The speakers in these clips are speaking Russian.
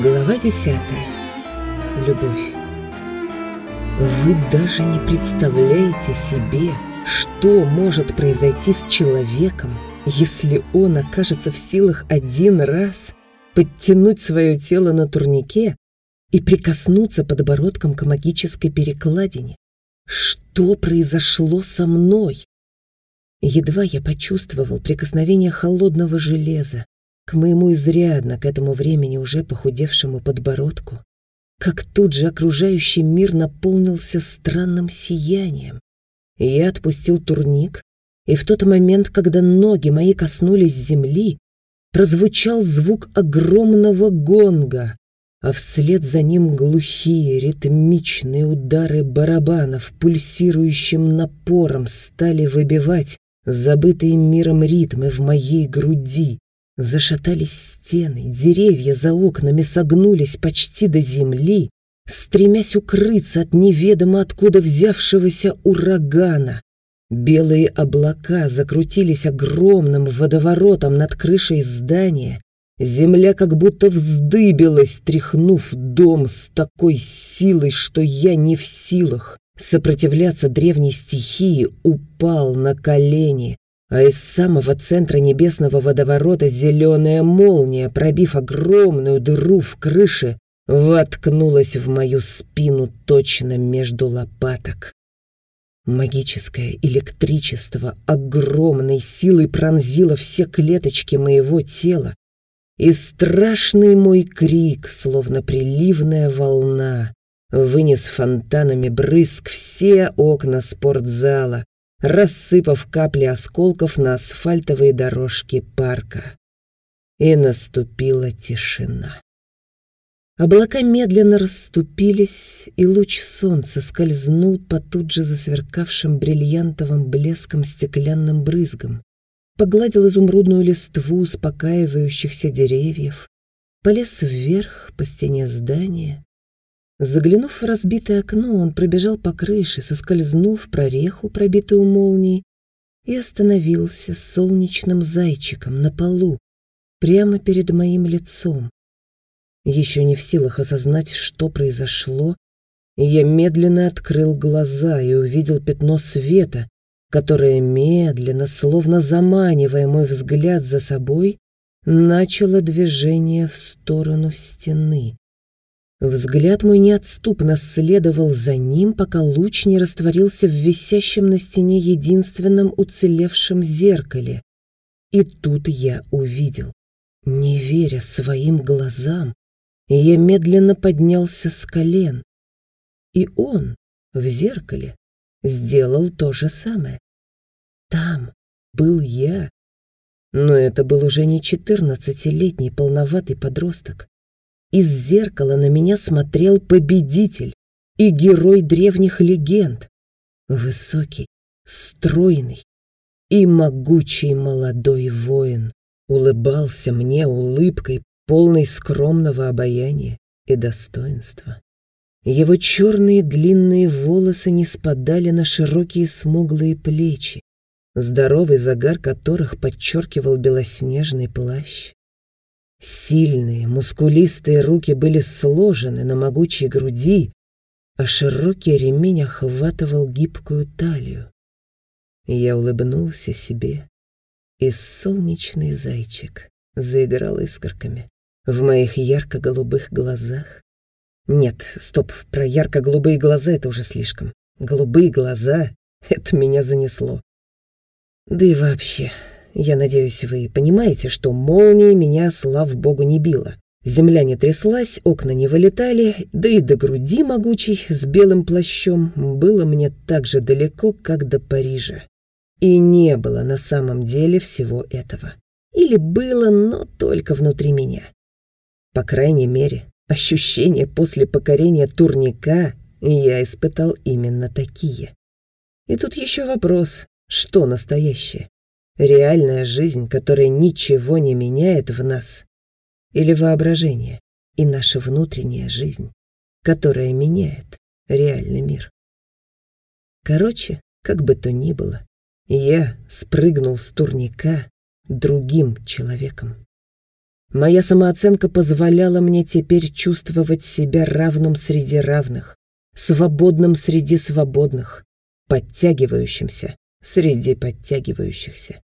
Глава десятая. Любовь. Вы даже не представляете себе, что может произойти с человеком, если он окажется в силах один раз подтянуть свое тело на турнике и прикоснуться подбородком к магической перекладине. Что произошло со мной? Едва я почувствовал прикосновение холодного железа, к моему изрядно к этому времени уже похудевшему подбородку, как тут же окружающий мир наполнился странным сиянием. Я отпустил турник, и в тот момент, когда ноги мои коснулись земли, прозвучал звук огромного гонга, а вслед за ним глухие ритмичные удары барабанов пульсирующим напором стали выбивать забытые миром ритмы в моей груди. Зашатались стены, деревья за окнами согнулись почти до земли, стремясь укрыться от неведомо откуда взявшегося урагана. Белые облака закрутились огромным водоворотом над крышей здания. Земля как будто вздыбилась, тряхнув дом с такой силой, что я не в силах сопротивляться древней стихии, упал на колени, а из самого центра небесного водоворота зеленая молния, пробив огромную дыру в крыше, воткнулась в мою спину точно между лопаток. Магическое электричество огромной силой пронзило все клеточки моего тела, и страшный мой крик, словно приливная волна, вынес фонтанами брызг все окна спортзала, рассыпав капли осколков на асфальтовые дорожки парка. И наступила тишина. Облака медленно расступились, и луч солнца скользнул по тут же засверкавшим бриллиантовым блеском стеклянным брызгам, погладил изумрудную листву успокаивающихся деревьев, полез вверх по стене здания, Заглянув в разбитое окно, он пробежал по крыше, соскользнул в прореху, пробитую молнией, и остановился с солнечным зайчиком на полу, прямо перед моим лицом. Еще не в силах осознать, что произошло, я медленно открыл глаза и увидел пятно света, которое медленно, словно заманивая мой взгляд за собой, начало движение в сторону стены. Взгляд мой неотступно следовал за ним, пока луч не растворился в висящем на стене единственном уцелевшем зеркале. И тут я увидел, не веря своим глазам, я медленно поднялся с колен. И он в зеркале сделал то же самое. Там был я. Но это был уже не четырнадцатилетний полноватый подросток. Из зеркала на меня смотрел победитель и герой древних легенд. Высокий, стройный и могучий молодой воин улыбался мне улыбкой, полной скромного обаяния и достоинства. Его черные длинные волосы не спадали на широкие смуглые плечи, здоровый загар которых подчеркивал белоснежный плащ. Сильные, мускулистые руки были сложены на могучей груди, а широкий ремень охватывал гибкую талию. Я улыбнулся себе, и солнечный зайчик заиграл искорками в моих ярко-голубых глазах. Нет, стоп, про ярко-голубые глаза это уже слишком. Голубые глаза — это меня занесло. Да и вообще, я надеюсь, вы понимаете, что молния меня, слав богу, не била. Земля не тряслась, окна не вылетали, да и до груди могучей с белым плащом было мне так же далеко, как до Парижа. И не было на самом деле всего этого. Или было, но только внутри меня. По крайней мере, ощущения после покорения турника я испытал именно такие. И тут еще вопрос, что настоящее? Реальная жизнь, которая ничего не меняет в нас. Или воображение и наша внутренняя жизнь, которая меняет реальный мир. Короче, как бы то ни было, я спрыгнул с турника другим человеком. Моя самооценка позволяла мне теперь чувствовать себя равным среди равных, свободным среди свободных, подтягивающимся среди подтягивающихся.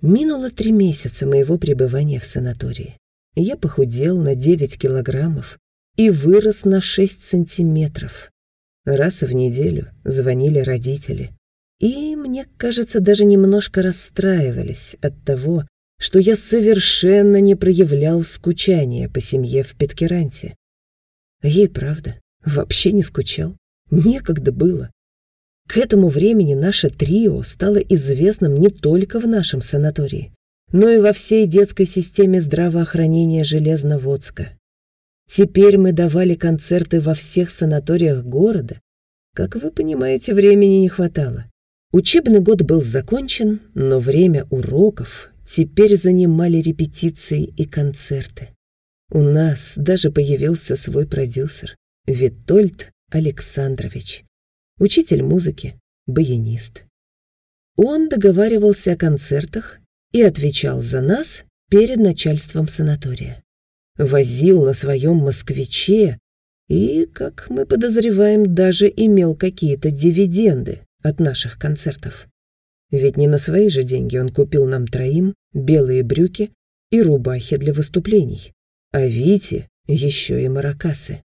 Минуло три месяца моего пребывания в санатории. Я похудел на 9 килограммов и вырос на 6 сантиметров. Раз в неделю звонили родители. И, мне кажется, даже немножко расстраивались от того, что я совершенно не проявлял скучания по семье в Петкеранте. Ей правда, вообще не скучал. Некогда было. К этому времени наше трио стало известным не только в нашем санатории, но и во всей детской системе здравоохранения Железноводска. Теперь мы давали концерты во всех санаториях города. Как вы понимаете, времени не хватало. Учебный год был закончен, но время уроков теперь занимали репетиции и концерты. У нас даже появился свой продюсер, Витольд Александрович, учитель музыки, баянист. Он договаривался о концертах и отвечал за нас перед начальством санатория. Возил на своем москвиче и, как мы подозреваем, даже имел какие-то дивиденды от наших концертов. Ведь не на свои же деньги он купил нам троим белые брюки и рубахи для выступлений, а Вите еще и маракасы.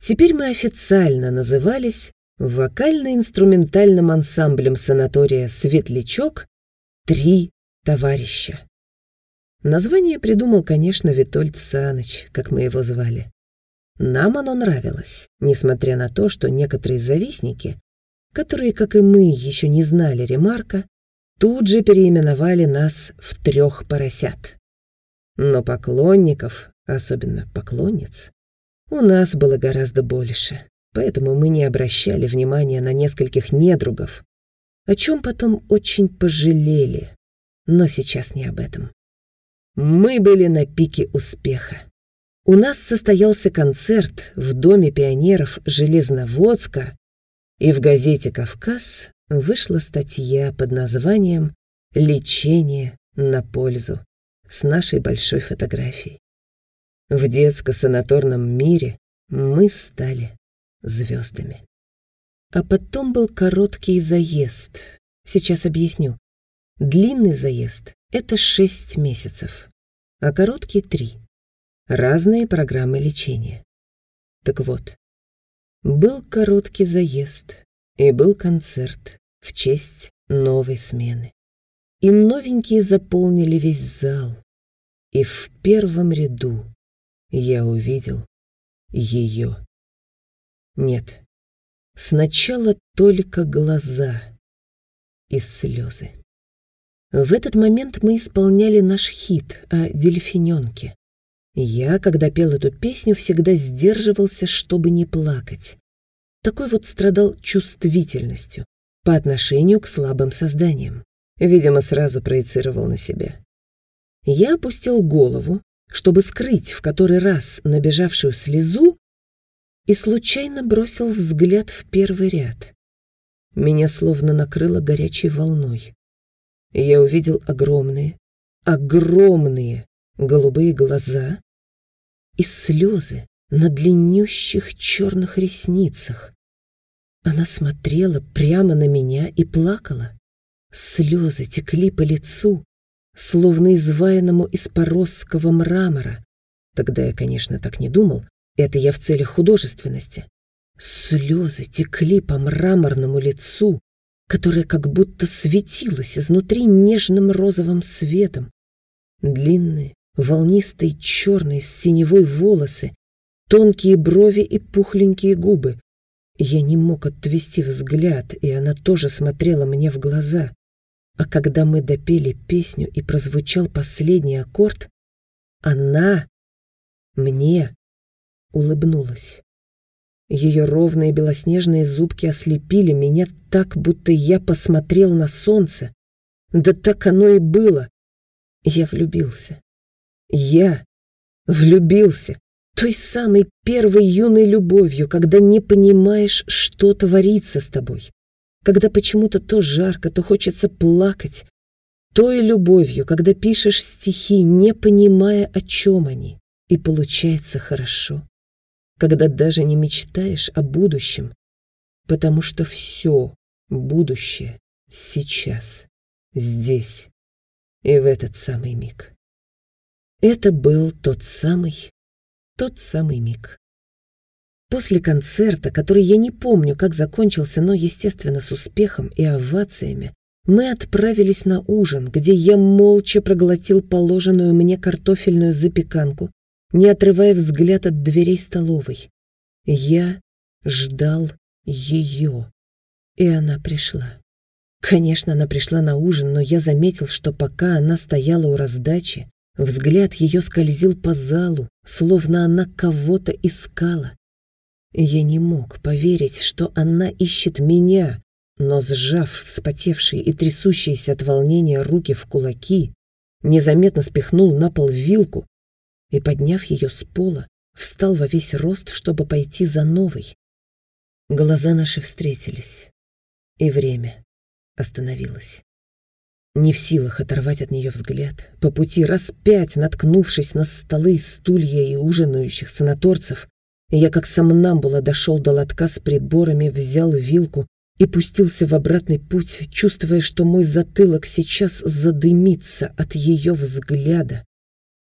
Теперь мы официально назывались вокально-инструментальным ансамблем санатория «Светлячок» «Три товарища». Название придумал, конечно, Витольд Саныч, как мы его звали. Нам оно нравилось, несмотря на то, что некоторые завистники которые, как и мы, еще не знали ремарка, тут же переименовали нас в трех поросят. Но поклонников, особенно поклонниц, у нас было гораздо больше, поэтому мы не обращали внимания на нескольких недругов, о чем потом очень пожалели, но сейчас не об этом. Мы были на пике успеха. У нас состоялся концерт в Доме пионеров Железноводска и в газете «Кавказ» вышла статья под названием «Лечение на пользу» с нашей большой фотографией. В детско-санаторном мире мы стали звездами. А потом был короткий заезд. Сейчас объясню. Длинный заезд — это шесть месяцев, а короткий — три. Разные программы лечения. Так вот, был короткий заезд и был концерт в честь новой смены. И новенькие заполнили весь зал. И в первом ряду я увидел ее. Нет, сначала только глаза и слезы. В этот момент мы исполняли наш хит о дельфиненке. Я, когда пел эту песню, всегда сдерживался, чтобы не плакать. Такой вот страдал чувствительностью по отношению к слабым созданиям. Видимо, сразу проецировал на себя. Я опустил голову, чтобы скрыть в который раз набежавшую слезу, и случайно бросил взгляд в первый ряд. Меня словно накрыло горячей волной. Я увидел огромные, огромные голубые глаза и слезы на длиннющих черных ресницах. Она смотрела прямо на меня и плакала. Слезы текли по лицу, словно изваянному из поросского мрамора. Тогда я, конечно, так не думал, это я в целях художественности. Слезы текли по мраморному лицу, которое как будто светилось изнутри нежным розовым светом. Длинные, волнистые черные с синевой волосы, тонкие брови и пухленькие губы. Я не мог отвести взгляд, и она тоже смотрела мне в глаза. А когда мы допели песню и прозвучал последний аккорд, она мне улыбнулась. Ее ровные белоснежные зубки ослепили меня так, будто я посмотрел на солнце. Да так оно и было. Я влюбился. Я влюбился той самой первой юной любовью, когда не понимаешь, что творится с тобой, когда почему-то то жарко, то хочется плакать. Той любовью, когда пишешь стихи, не понимая, о чем они, и получается хорошо. Когда даже не мечтаешь о будущем, потому что все будущее сейчас, здесь и в этот самый миг. Это был тот самый, тот самый миг. После концерта, который я не помню, как закончился, но, естественно, с успехом и овациями, мы отправились на ужин, где я молча проглотил положенную мне картофельную запеканку, не отрывая взгляд от дверей столовой. Я ждал ее, и она пришла. Конечно, она пришла на ужин, но я заметил, что пока она стояла у раздачи, взгляд ее скользил по залу, словно она кого-то искала. Я не мог поверить, что она ищет меня, но, сжав вспотевшие и трясущиеся от волнения руки в кулаки, незаметно спихнул на пол вилку и, подняв ее с пола, встал во весь рост, чтобы пойти за новой. Глаза наши встретились, и время остановилось. Не в силах оторвать от нее взгляд, по пути раз пять наткнувшись на столы, стулья и ужинающих санаторцев, я как сомнамбула дошел до лотка с приборами, взял вилку и пустился в обратный путь, чувствуя, что мой затылок сейчас задымится от ее взгляда.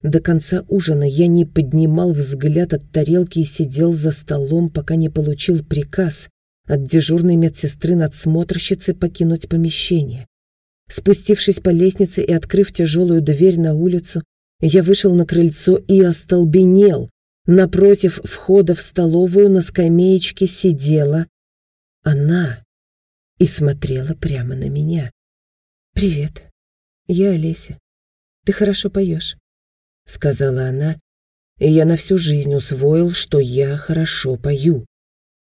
До конца ужина я не поднимал взгляд от тарелки и сидел за столом, пока не получил приказ от дежурной медсестры-надсмотрщицы покинуть помещение. Спустившись по лестнице и открыв тяжелую дверь на улицу, я вышел на крыльцо и остолбенел, Напротив входа в столовую на скамеечке сидела она и смотрела прямо на меня. «Привет, я Олеся. Ты хорошо поешь», — сказала она, и я на всю жизнь усвоил, что я хорошо пою.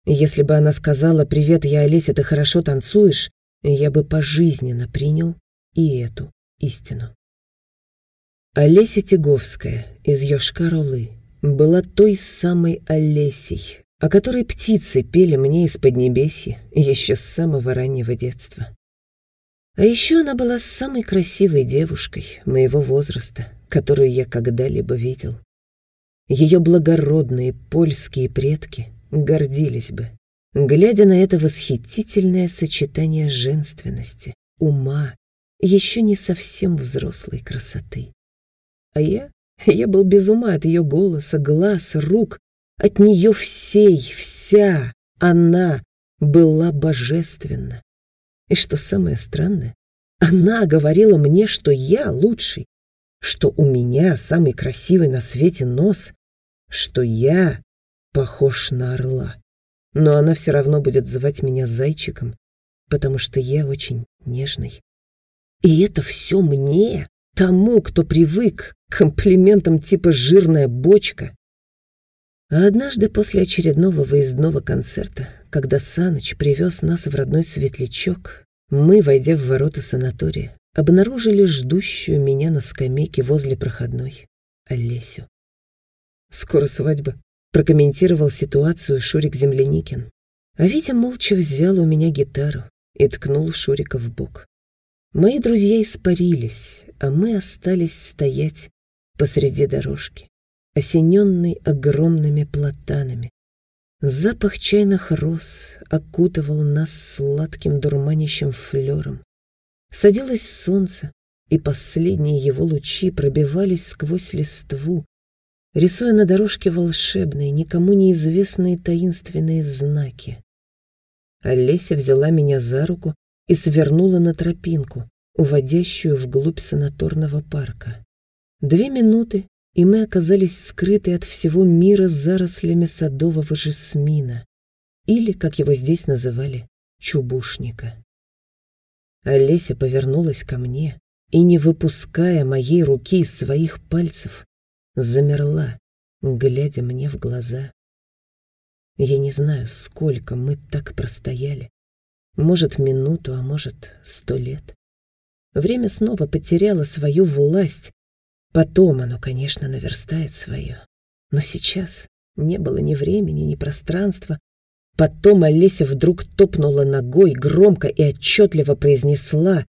Если бы она сказала «Привет, я Олеся, ты хорошо танцуешь», я бы пожизненно принял и эту истину. Олеся Тиговская из Йошкар-Олы была той самой Олесей, о которой птицы пели мне из Поднебесья еще с самого раннего детства. А еще она была самой красивой девушкой моего возраста, которую я когда-либо видел. Ее благородные польские предки гордились бы, глядя на это восхитительное сочетание женственности, ума, еще не совсем взрослой красоты. А я я был без ума от ее голоса, глаз, рук. От нее всей, вся она была божественна. И что самое странное, она говорила мне, что я лучший, что у меня самый красивый на свете нос, что я похож на орла. Но она все равно будет звать меня зайчиком, потому что я очень нежный. И это все мне, тому, кто привык к комплиментам типа «жирная бочка». А однажды после очередного выездного концерта, когда Саныч привез нас в родной светлячок, мы, войдя в ворота санатория, обнаружили ждущую меня на скамейке возле проходной Олесю. «Скоро свадьба», — прокомментировал ситуацию Шурик Земляникин. А Витя молча взял у меня гитару и ткнул Шурика в бок. Мои друзья испарились, а мы остались стоять посреди дорожки, осененной огромными платанами. Запах чайных роз окутывал нас сладким дурманящим флером. Садилось солнце, и последние его лучи пробивались сквозь листву, рисуя на дорожке волшебные, никому неизвестные таинственные знаки. Олеся взяла меня за руку и свернула на тропинку, уводящую вглубь санаторного парка. Две минуты, и мы оказались скрыты от всего мира зарослями садового жасмина, или, как его здесь называли, чубушника. Олеся повернулась ко мне и, не выпуская моей руки из своих пальцев, замерла, глядя мне в глаза. Я не знаю, сколько мы так простояли, может, минуту, а может, сто лет. Время снова потеряло свою власть. Потом оно, конечно, наверстает свое. Но сейчас не было ни времени, ни пространства. Потом Олеся вдруг топнула ногой, громко и отчетливо произнесла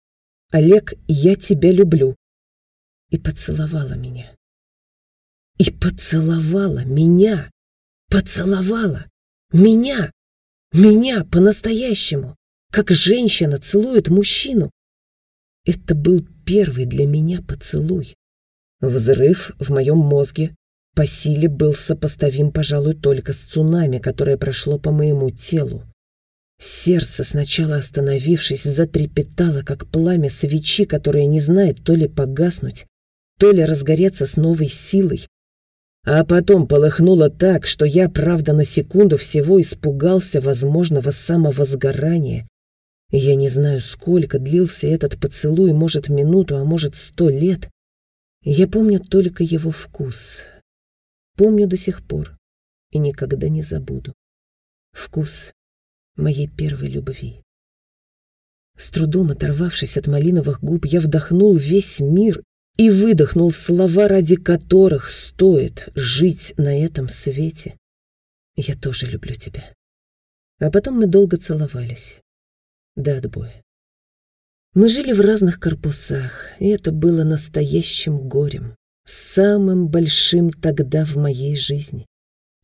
Олег, я тебя люблю». И поцеловала меня. И поцеловала меня. Поцеловала. Меня. Меня по-настоящему. Как женщина целует мужчину. Это был первый для меня поцелуй. Взрыв в моем мозге по силе был сопоставим, пожалуй, только с цунами, которое прошло по моему телу. Сердце, сначала остановившись, затрепетало, как пламя свечи, которое не знает то ли погаснуть, то ли разгореться с новой силой. А потом полыхнуло так, что я, правда, на секунду всего испугался возможного самовозгорания. Я не знаю, сколько длился этот поцелуй, может, минуту, а может, сто лет. Я помню только его вкус. Помню до сих пор и никогда не забуду. Вкус моей первой любви. С трудом оторвавшись от малиновых губ, я вдохнул весь мир и выдохнул слова, ради которых стоит жить на этом свете. Я тоже люблю тебя. А потом мы долго целовались. До отбоя. Мы жили в разных корпусах, и это было настоящим горем, самым большим тогда в моей жизни.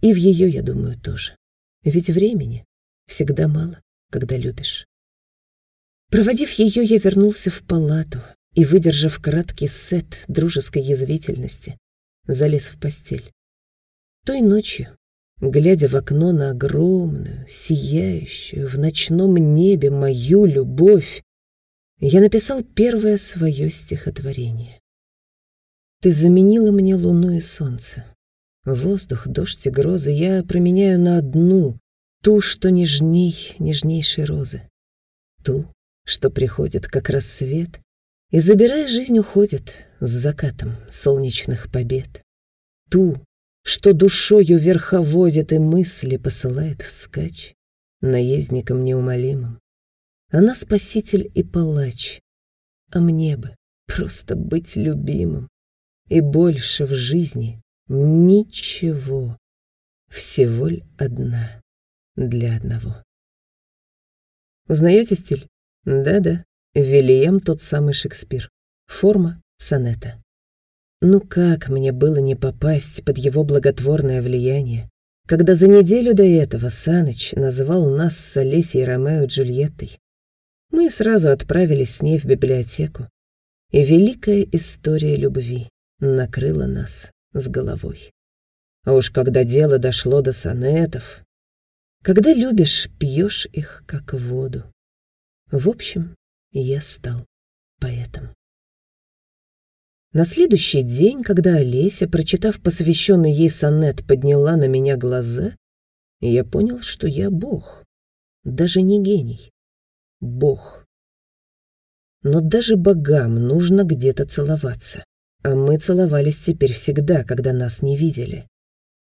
И в ее, я думаю, тоже. Ведь времени всегда мало, когда любишь. Проводив ее, я вернулся в палату и, выдержав краткий сет дружеской язвительности, залез в постель. Той ночью, глядя в окно на огромную, сияющую в ночном небе мою любовь, я написал первое свое стихотворение. Ты заменила мне луну и солнце. Воздух, дождь и грозы я променяю на одну, Ту, что нежней нежнейшей розы. Ту, что приходит как рассвет и, забирая жизнь, уходит с закатом солнечных побед. Ту, что душою верховодит и мысли посылает вскачь наездником неумолимым. Она спаситель и палач, а мне бы просто быть любимым. И больше в жизни ничего, всего ль одна для одного. Узнаете стиль? Да-да, Вильям тот самый Шекспир. Форма сонета. Ну как мне было не попасть под его благотворное влияние, когда за неделю до этого Саныч назвал нас с Олесей Ромео Джульеттой? Мы сразу отправились с ней в библиотеку, и великая история любви накрыла нас с головой. А уж когда дело дошло до сонетов, когда любишь, пьешь их, как воду. В общем, я стал поэтом. На следующий день, когда Олеся, прочитав посвященный ей сонет, подняла на меня глаза, я понял, что я бог. Даже не гений. Бог. Но даже богам нужно где-то целоваться. А мы целовались теперь всегда, когда нас не видели.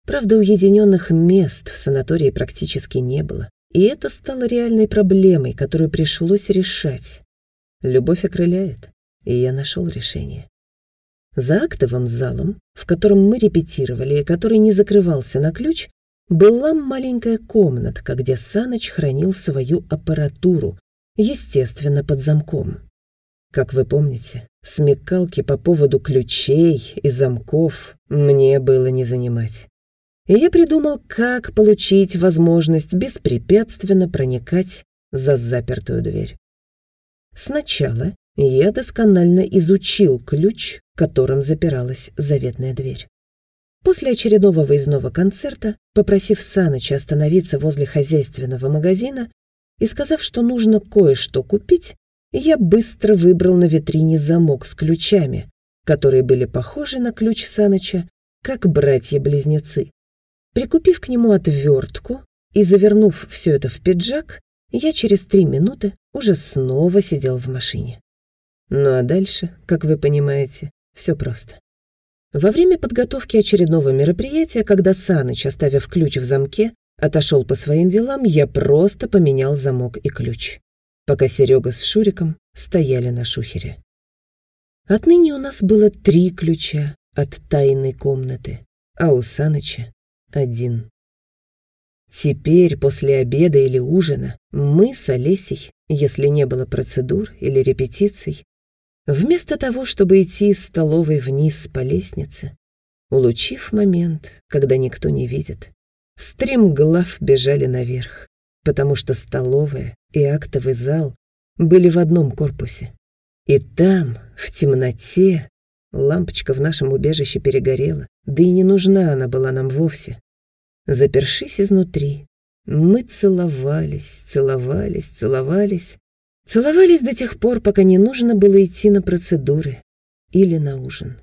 Правда, уединенных мест в санатории практически не было. И это стало реальной проблемой, которую пришлось решать. Любовь окрыляет, и я нашел решение. За актовым залом, в котором мы репетировали и который не закрывался на ключ, была маленькая комнатка, где Саныч хранил свою аппаратуру, естественно, под замком. Как вы помните, смекалки по поводу ключей и замков мне было не занимать и я придумал, как получить возможность беспрепятственно проникать за запертую дверь. Сначала я досконально изучил ключ, которым запиралась заветная дверь. После очередного выездного концерта, попросив Саныча остановиться возле хозяйственного магазина и сказав, что нужно кое-что купить, я быстро выбрал на витрине замок с ключами, которые были похожи на ключ Саныча, как братья-близнецы. Прикупив к нему отвертку и завернув все это в пиджак, я через три минуты уже снова сидел в машине. Ну а дальше, как вы понимаете, все просто. Во время подготовки очередного мероприятия, когда Саныч, оставив ключ в замке, отошел по своим делам, я просто поменял замок и ключ, пока Серега с Шуриком стояли на шухере. Отныне у нас было три ключа от тайной комнаты, а у Саныча один. Теперь, после обеда или ужина, мы с Олесей, если не было процедур или репетиций, Вместо того, чтобы идти из столовой вниз по лестнице, улучив момент, когда никто не видит, стримглав бежали наверх, потому что столовая и актовый зал были в одном корпусе. И там, в темноте, лампочка в нашем убежище перегорела, да и не нужна она была нам вовсе. Запершись изнутри, мы целовались, целовались, целовались, целовались до тех пор, пока не нужно было идти на процедуры или на ужин.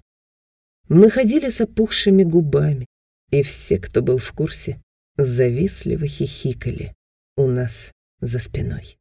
Мы ходили с опухшими губами, и все, кто был в курсе, завистливо хихикали у нас за спиной.